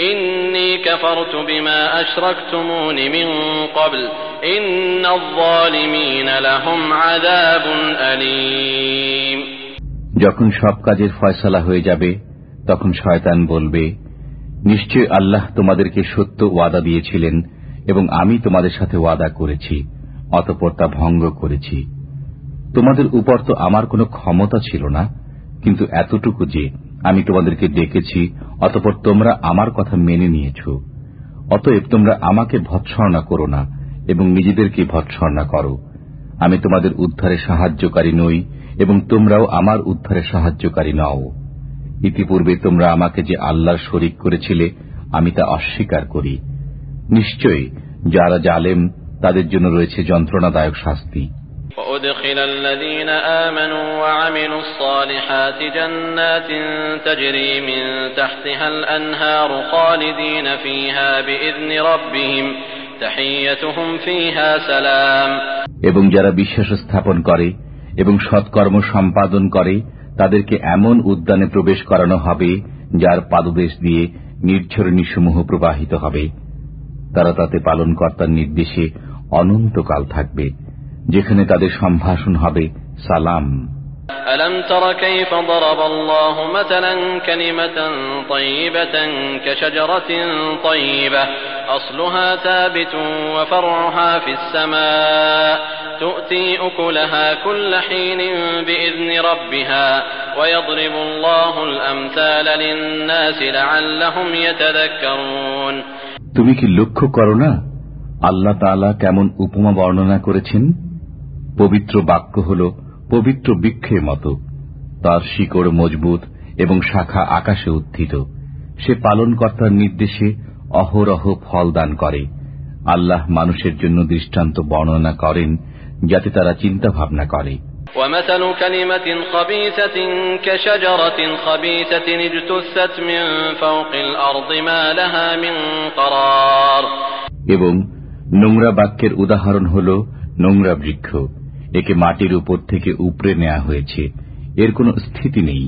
إني كفرت بما أشركتمون من قبل إن الظالمين لهم عذاب أليم যখন সব কাজের ফয়সলা হয়ে যাবে তখন শয়তান বলবে নিশ্চয় আল্লাহ তোমাদেরকে সত্য ওয়াদা দিয়েছিলেন এবং আমি তোমাদের সাথে ওয়াদা করেছি অতপর তা ভঙ্গ করেছি তোমাদের উপর তো আমার কোনো ক্ষমতা ছিল না কিন্তু এতটুকু যে আমি তোমাদেরকে ডেকেছি, অতপর তোমরা আমার কথা মেনে নিয়েছ। অতএব তোমরা আমাকে ভৎসর্ণা করো না এবং নিজেদেরকে ভৎসর্ণা করো। আমি তোমাদের উদ্ধারে সাহায্যকারী নই এবং তোমরাও আমার উদ্ধারে সাহায্যকারী নও। ইতিপূর্বে তোমরা আমাকে যে আল্লাহর শরিক করেছিলে, আমি তা অস্বীকার করি। নিশ্চয়ই যারা জালেম, তাদের জন্য রয়েছে যন্ত্রণাদায়ক শাস্তি। وأدخل الذين آمنوا وعملوا الصالحات جنات تجري من تحتها الأنهار خالدين فيها بإذن ربهم تحيتهم فيها سلام এবং যারা বিশ্বাস স্থাপন করে এবং সৎকর্ম সম্পাদন করে তাদেরকে এমন উদ্যানে প্রবেশ করানো হবে যার পাদদেশ দিয়ে নির্ঝরণীসমূহ প্রবাহিত হবে তারা তাতে পালনকর্তার নির্দেশে অনন্তকাল থাকবে যেখানে তাদের সম্ভাষণ হবে সালাম ألم تر كيف ضرب الله مثلا كلمة طيبة كشجرة طيبة أصلها ثابت وفرعها في السماء تؤتي أكلها كل حين بإذن ربها ويضرب الله الأمثال للناس لعلهم يتذكرون তুমি কি লক্ষ্য করো না আল্লাহ তালা কেমন উপমা বর্ণনা করেছেন পবিত্র বাক্য হল পবিত্র বৃক্ষের মতো তার শিকড় মজবুত এবং শাখা আকাশে উত্থিত সে পালনকর্তার নির্দেশে অহরহ ফল দান করে আল্লাহ মানুষের জন্য দৃষ্টান্ত বর্ণনা করেন যাতে তারা চিন্তা ভাবনা করে ومثل كلمة خبيثة كشجرة خبيثة اجتثت من فوق الأرض ما لها من قرار এবং নোংরা বাক্যের উদাহরণ হল নোংরা বৃক্ষ একে মাটির উপর থেকে উপড়ে নেওয়া হয়েছে এর কোনো স্থিতি নেই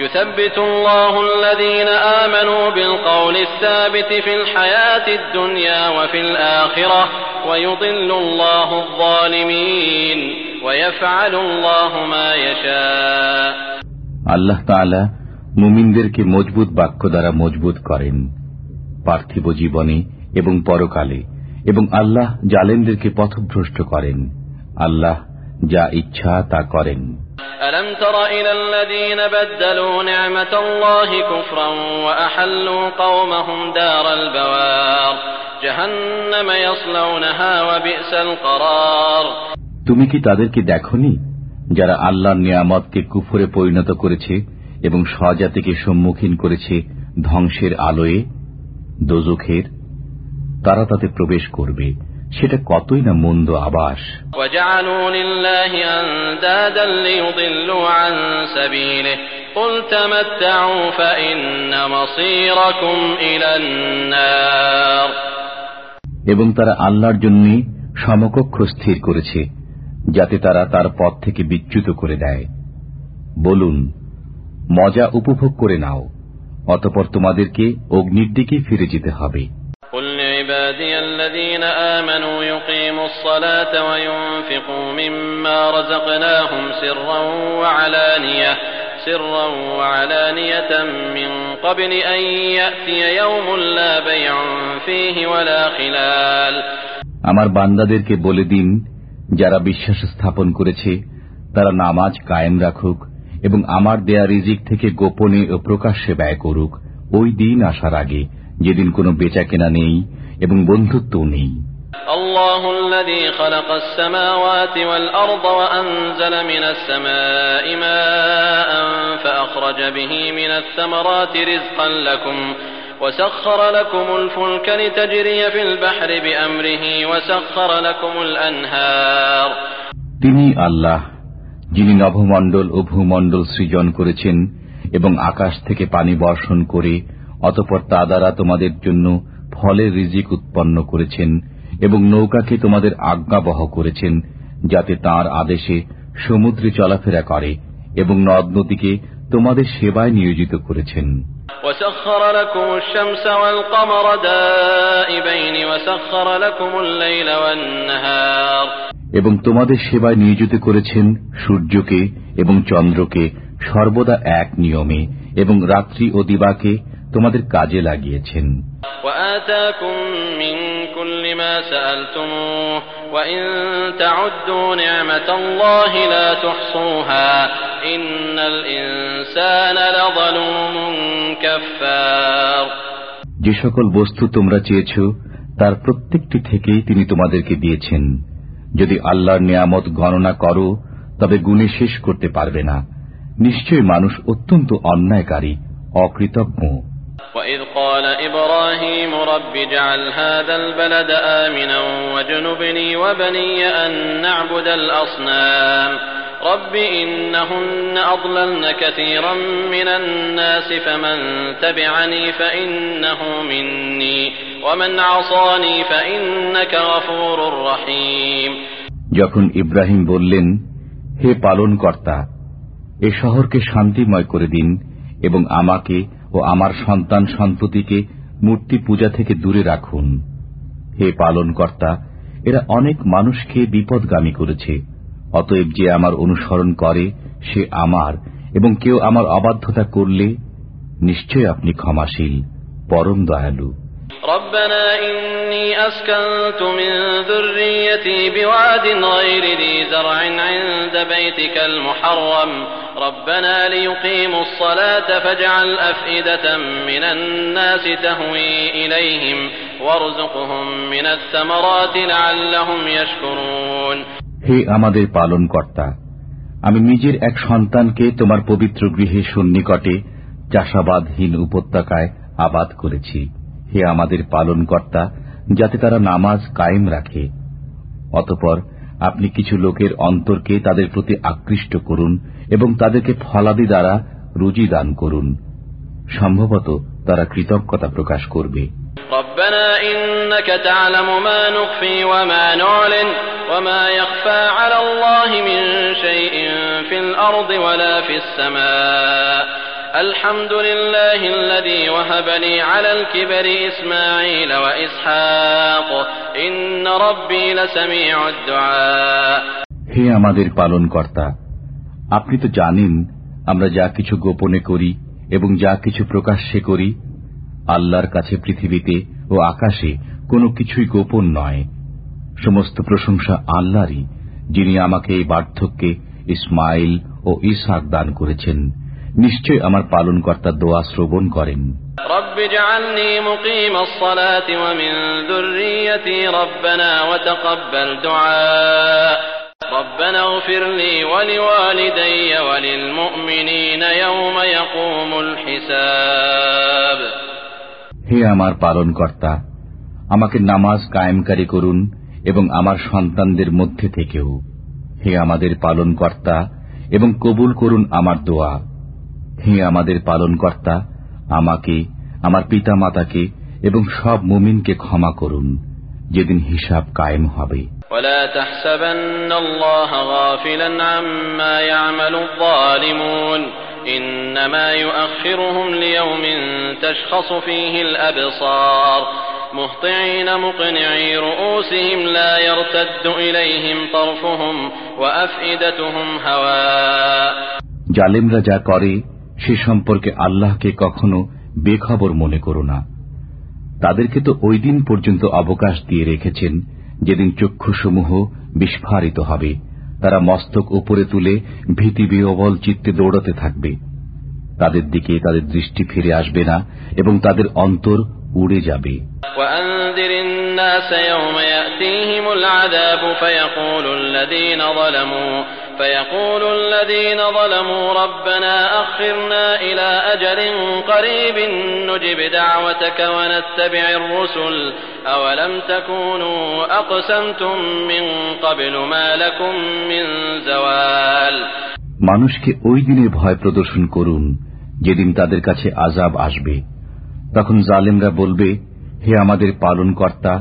يثبت الله الذين آمنوا بالقول الثابت في الحياة الدنيا وفي الآخرة ويضل الله الظالمين ويفعل الله ما يشاء আল্লাহ তাআলা মুমিনদেরকে মজবুত বাক্য দ্বারা মজবুত করেন পার্থিব জীবনে এবং পরকালে এবং আল্লাহ জালেনদেরকে পথভ্রষ্ট করেন আল্লাহ যা ইচ্ছা তা করেন ألم تر إلى الذين بدلوا نعمة الله كفرا وأحلوا قومهم دار البوار جهنم يصلونها وبئس القرار তুমি কি তাদেরকে দেখনি যারা আল্লাহর নিয়ামতকে কুফরে পরিণত করেছে এবং স্বজাতিকে সম্মুখীন করেছে ধ্বংসের আলোয়ে দোজখের তারা তাতে প্রবেশ করবে সেটা কতই না মন্দ আবাস। এবং তারা আল্লাহর জন্য সমকক্ষ স্থির করেছে যাতে তারা তার পথ থেকে বিচ্যুত করে দেয়। বলুন মজা উপভোগ করে নাও অতপর তোমাদেরকে অগ্নির দিকে ফিরে যেতে হবে। قل لعبادي الذين آمنوا يقيموا الصلاة وينفقوا مما رزقناهم سرا وعلانية سرا وعلانية من قبل أن يأتي يوم لا بيع فيه ولا خلال আমার বান্দাদেরকে বলে দিন যারা বিশ্বাস স্থাপন করেছে তারা নামাজ কায়েম রাখুক এবং আমার দেয়া রিজিক থেকে গোপনে ও প্রকাশ্যে ব্যয় করুক ওই দিন আসার আগে যেদিন কোনো বেচা কেনা নেই এবং বন্ধুত্বও নেই الله الذي خلق السماوات والأرض وأنزل من السماء ماء فأخرج به من الثمرات رزقا لكم وسخر لكم الفلك لتجري في البحر بأمره وسخر لكم الأنهار তিনি আল্লাহ যিনি নভমণ্ডল ও ভূমণ্ডল সৃজন করেছেন এবং আকাশ থেকে পানি বর্ষণ করে অতপর তা দ্বারা তোমাদের জন্য ফলের রিজিক উৎপন্ন করেছেন এবং নৌকাকে তোমাদের আজ্ঞাবহ করেছেন যাতে তার আদেশে সমুদ্রে চলাফেরা করে এবং নদ নদীকে তোমাদের সেবায় নিয়োজিত করেছেন وسخر لكم الشمس والقمر دائبين وسخر لكم الليل والنهار এবং তোমাদের সেবায় নিয়োজিত করেছেন সূর্যকে এবং চন্দ্রকে সর্বদা এক নিয়মে এবং রাত্রি ও দিবাকে তোমাদের কাজে লাগিয়েছেন। যে সকল বস্তু তোমরা চেয়েছ তার প্রত্যেকটি থেকেই তিনি তোমাদেরকে দিয়েছেন। যদি আল্লাহর নিয়ামত গণনা করো তবে গুণে শেষ করতে পারবে না। নিশ্চয় মানুষ অত্যন্ত অন্যায়কারী অকৃতজ্ঞ। وإذ قال إبراهيم رب اجعل هذا البلد آمنا واجنبني وبني أن نعبد الأصنام رب إنهن أضللن كثيرا من الناس فمن تبعني فإنه مني ومن عصاني فإنك غفور رحيم যখন ইব্রাহিম বললেন হে পালন কর্তা এ শহরকে শান্তিময় করে দিন এবং আমাকে ও আমার সন্তান সন্ততিকে মূর্তি পূজা থেকে দূরে রাখুন। হে পালন কর্তা এরা অনেক মানুষকে বিপদগামী করেছে, অতএব যে আমার অনুসরণ করে, সে আমার, এবং কেউ আমার অবাধ্যতা করলে নিশ্চয় আপনি ক্ষমাশীল, পরম দয়ালু। ربنا إني أسكنت من ذريتي بواد غير ذي زرع عند بيتك المحرم ربنا ليقيموا الصلاة فاجعل أفئدة من الناس تهوي إليهم وارزقهم من الثمرات لعلهم يشكرون হে আমাদের পালন কর্তা আমি নিজের এক সন্তানকে তোমার পবিত্র গৃহে সন্নিকটে চাষাবাদহীন উপত্যকায় আবাদ করেছি হে আমাদের পালন কর্তা যাতে তারা নামাজ কায়েম রাখে। অতপর আপনি কিছু লোকের অন্তরকে তাদের প্রতি আকৃষ্ট করুন এবং তাদেরকে ফলাদি দ্বারা রুজি দান করুন। সম্ভবত তারা কৃতজ্ঞতা প্রকাশ করবে। রব্বানা إنك تعلم ما نخفي وما نعلن وما يخفى على الله من شيء في الأرض ولا في السماء الحمد لله الذي وهب لي على الكبر إسماعيل وإسحاق إن ربي لسميع الدعاء হে আমাদের পালন কর্তা আপনি তো জানেন আমরা যা কিছু গোপনে করি এবং যা কিছু প্রকাশ্যে করি আল্লাহর কাছে পৃথিবীতে ও আকাশে কোনো কিছুই গোপন নয় সমস্ত প্রশংসা আল্লাহরই যিনি আমাকে এই বার্ধক্যে ইসমাইল ও ইসহাক দান করেছেন নিশ্চয় আমার পালনকর্তার দোয়া শ্রবণ করেন। হে আমার পালনকর্তা আমাকে নামাজ কায়েমকারী করুন এবং আমার সন্তানদের মধ্যে থেকেও। হে আমাদের পালন কর্তা এবং কবুল করুন আমার দোয়া। হে আমাদের পালনকর্তা আমাকে আমার পিতা মাতাকে এবং সব মুমিনকে ক্ষমা করুন যেদিন হিসাব কায়েম হবে ولا تحسبن الله غافلا عما يعمل الظالمون إنما يؤخرهم ليوم تشخص فيه الأبصار مهطعين مقنعي رؤوسهم لا يرتد إليهم طرفهم وأفئدتهم هواء জালেমরা যা করে সে সম্পর্কে আল্লাহকে কখনো বেখবর মনে করো না তাদেরকে তো ওই দিন পর্যন্ত অবকাশ দিয়ে রেখেছেন যেদিন চক্ষুসমূহ বিস্ফারিত হবে তারা মস্তক উপরে তুলে ভীতি বিহবল চিত্তে দৌড়াতে থাকবে তাদের দিকে তাদের দৃষ্টি ফিরে আসবে না এবং তাদের অন্তর উড়ে যাবে وأنذر الناس يوم يأتيهم العذاب فيقول الذين ظلموا فيقول الذين ظلموا ربنا أخرنا إلى أجل قريب نجب دعوتك ونتبع الرسل أولم تكونوا أقسمتم من قبل ما لكم من زوال মানুষকে ওই দিনের ভয় প্রদর্শন করুন যেদিন তাদের কাছে আজাব আসবে তখন জালেমরা বলবে হে আমাদের পালন কর্তা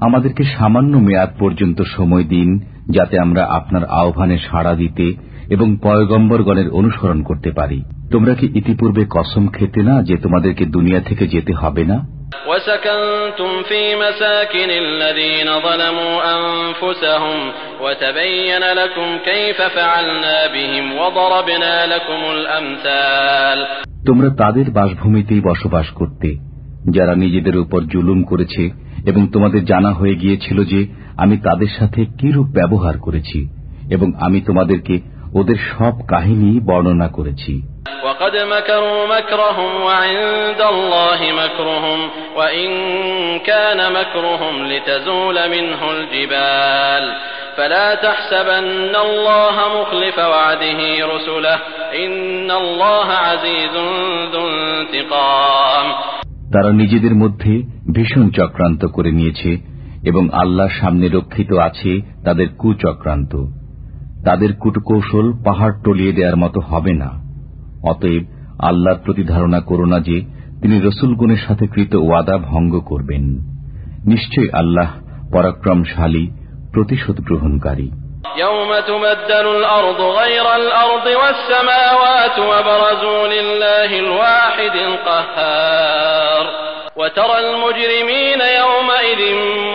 আমাদেরকে সামান্য মেয়াদ পর্যন্ত সময় দিন যাতে আমরা আপনার আহ্বানে সাড়া দিতে এবং পয়গম্বরগণের অনুসরণ করতে পারি তোমরা কি ইতিপূর্বে কসম খেতে না যে তোমাদেরকে দুনিয়া থেকে যেতে হবে না وسكنتم في مساكن الذين ظلموا أنفسهم وتبين لكم كيف فعلنا بهم وضربنا لكم الأمثال তোমরা তাদের বাসভূমিতেই বসবাস করতে যারা নিজেদের উপর জুলুম করেছে এবং তোমাদের জানা হয়ে গিয়েছিল যে আমি তাদের সাথে কিরূপ ব্যবহার করেছি এবং আমি তোমাদেরকে ওদের সব কাহিনী বর্ণনা করেছি। ইন্নাল্লাহ তারা নিজেদের মধ্যে ভীষণ চক্রান্ত করে নিয়েছে এবং আল্লাহ সামনে রক্ষিত আছে তাদের কুচক্রান্ত। তাদের কুটকৌশল পাহাড় টলিয়ে দেওয়ার মতো হবে না। অতএব আল্লাহর প্রতি ধারণা করো না যে তিনি রসুলগুনের সাথে কৃত ওয়াদা ভঙ্গ করবেন। নিশ্চয় আল্লাহ পরাক্রমশালী, প্রতিশোধ গ্রহণকারী। يوم تبدل الأرض غير الأرض والسماوات وبرزوا لله الواحد القهار وترى المجرمين يومئذ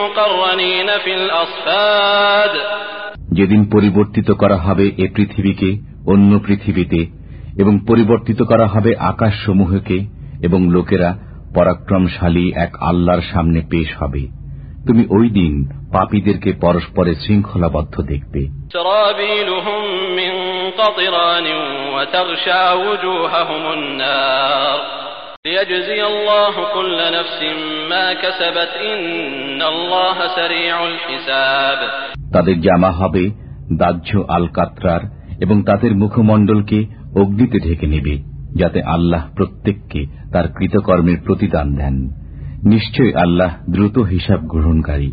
مقرنين في الأصفاد যেদিন পরিবর্তিত করা হবে এ পৃথিবীকে অন্য পৃথিবীতে এবং পরিবর্তিত করা হবে আকাশসমূহকে এবং লোকেরা পরাক্রমশালী এক আল্লাহর সামনে পেশ হবে তুমি ওই দিন পাপীদেরকে পরস্পরে শৃঙ্খলাবদ্ধ দেখবে। তাদের জামা হবে দাহ্য আলকাত্রার এবং তাদের মুখমণ্ডলকে অগ্নিতে ঢেকে নেবে যাতে আল্লাহ প্রত্যেককে তার কৃতকর্মের প্রতিদান দেন। নিশ্চয় আল্লাহ দ্রুত হিসাব গ্রহণকারী।